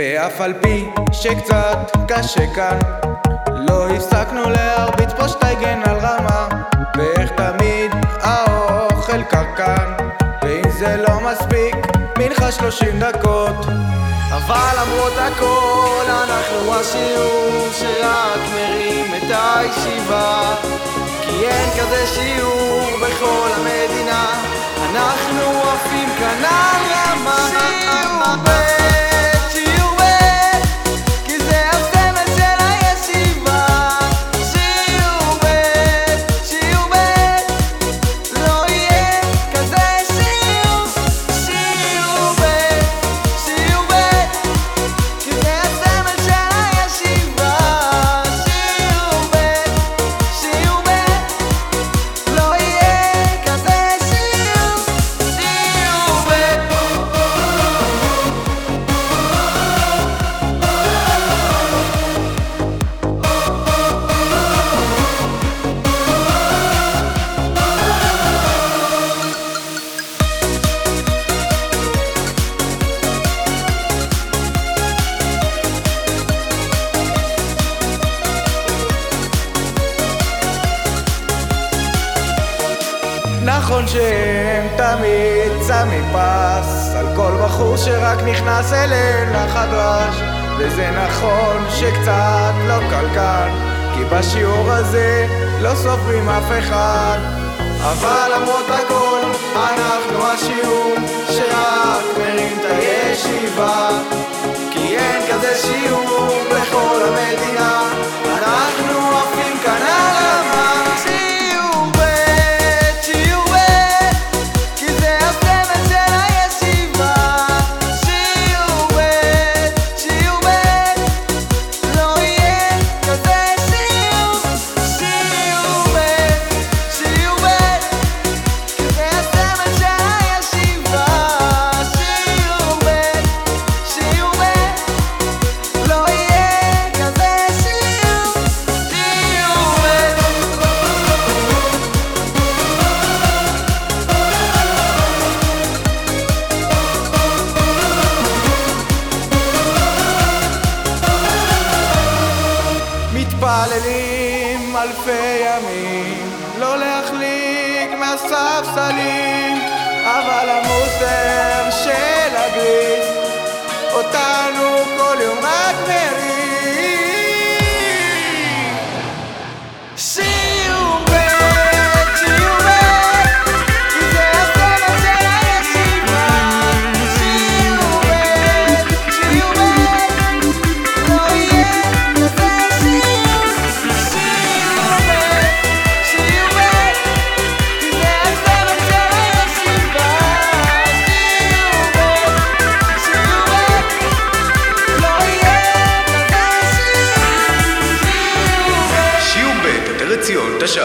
ואף על פי שקצת קשה כאן לא הפסקנו להרביץ פה שטייגן על רמה ואיך תמיד האוכל קרקן ואם זה לא מספיק מנחה שלושים דקות. אבל למרות הכל אנחנו השיעור שרק מרים את הישיבה כי אין כזה שיעור בכל נכון שהם תמיד שמים פס על כל בחור שרק נכנס אליהם לחדש וזה נכון שקצת לא קלקל כי בשיעור הזה לא סופרים אף אחד. אבל למרות הכל אנחנו השיעור מתפללים אלפי ימים לא להחליק מהספסלים אבל המוסר של הגריס אותנו 这是。